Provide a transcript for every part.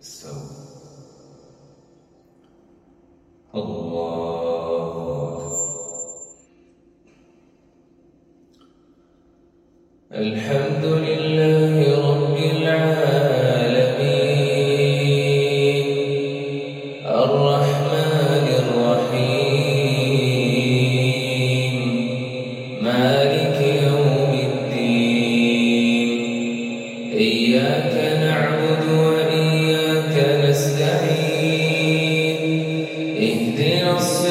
السوء. الله. الحمد لله رب العالمين. الرحمن الرحيم. مالك يوم الدين. إياك نعبد Christ.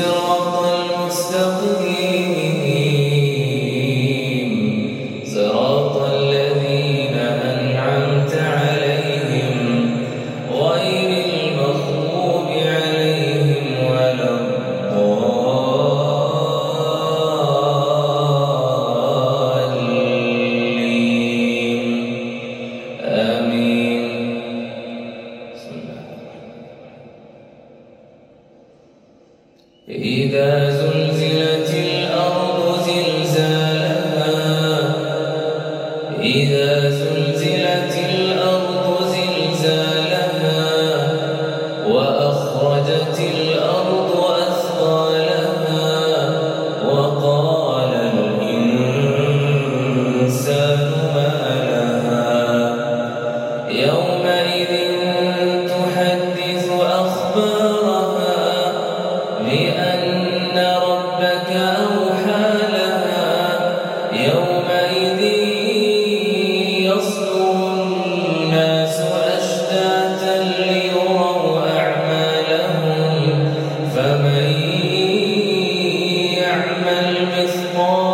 small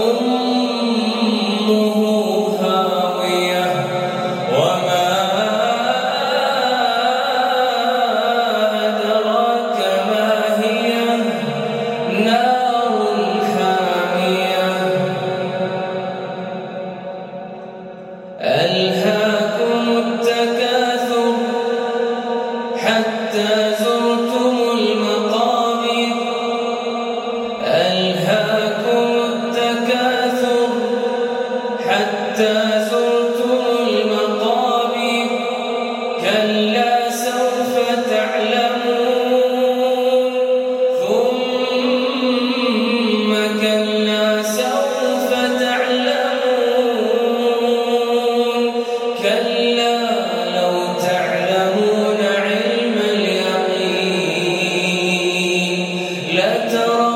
ربكم صراط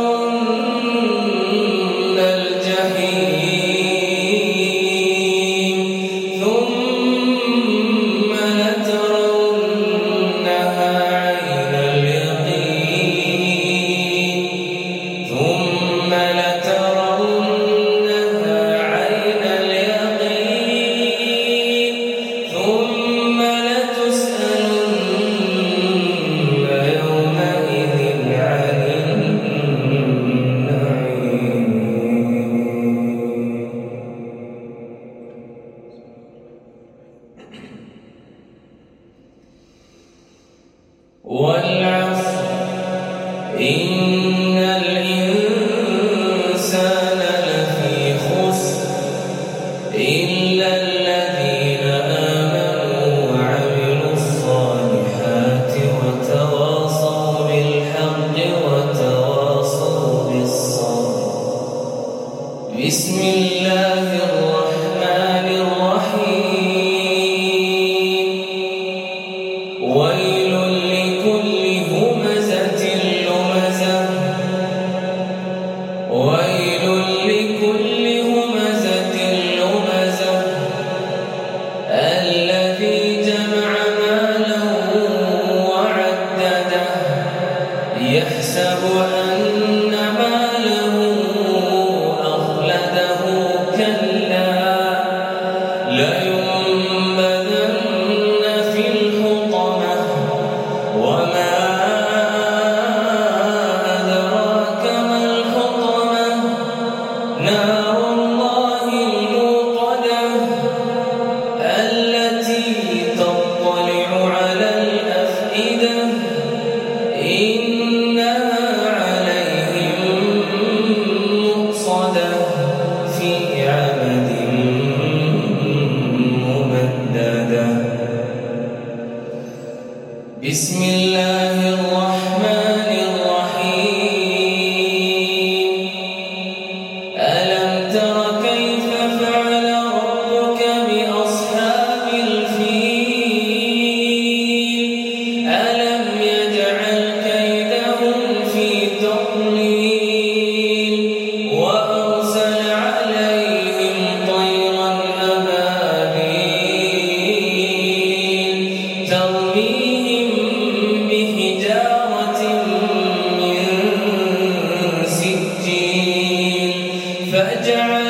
الذين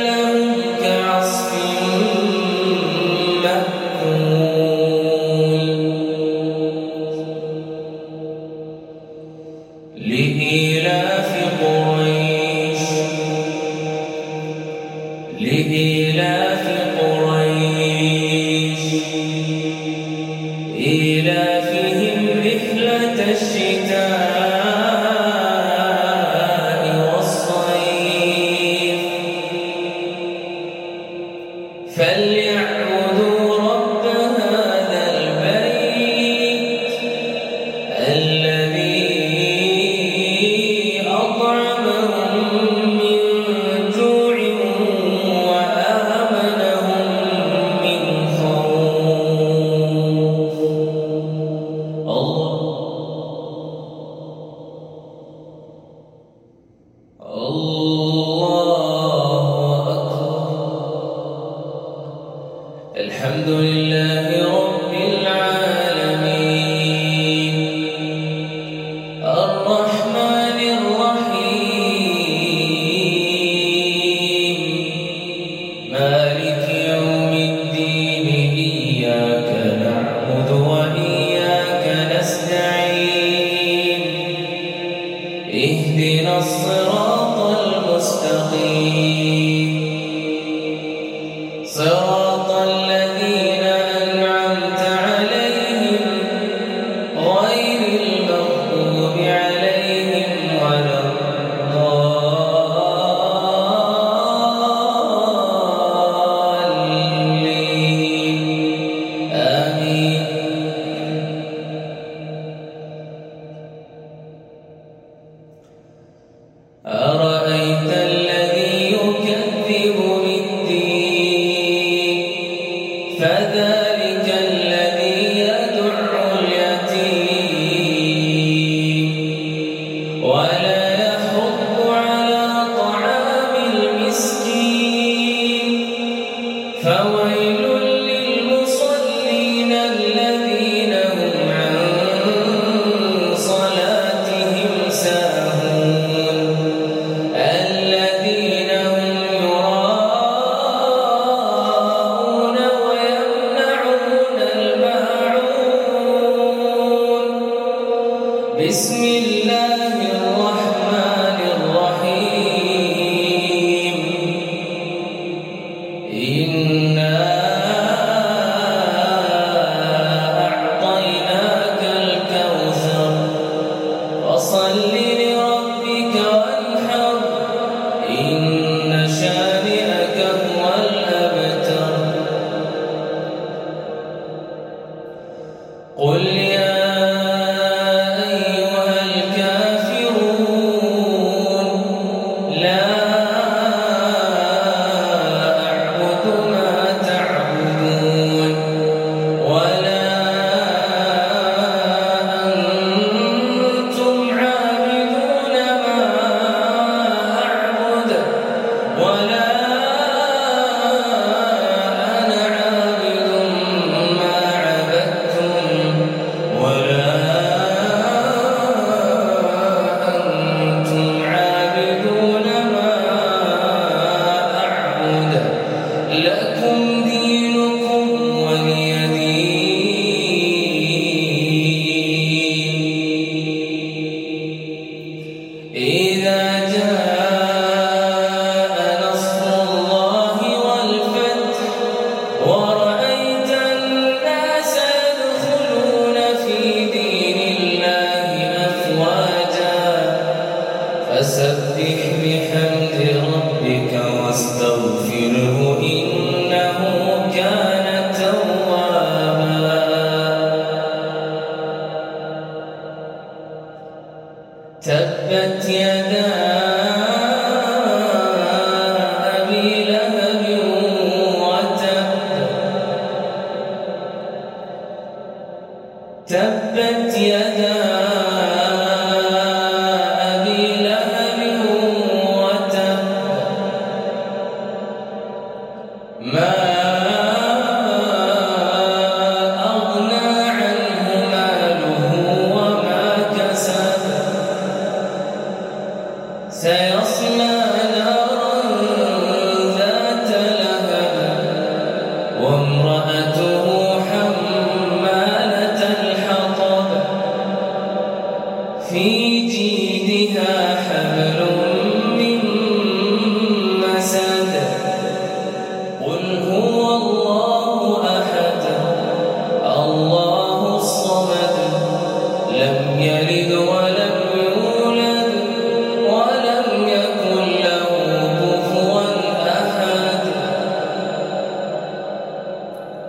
فويل تبت يدا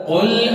قل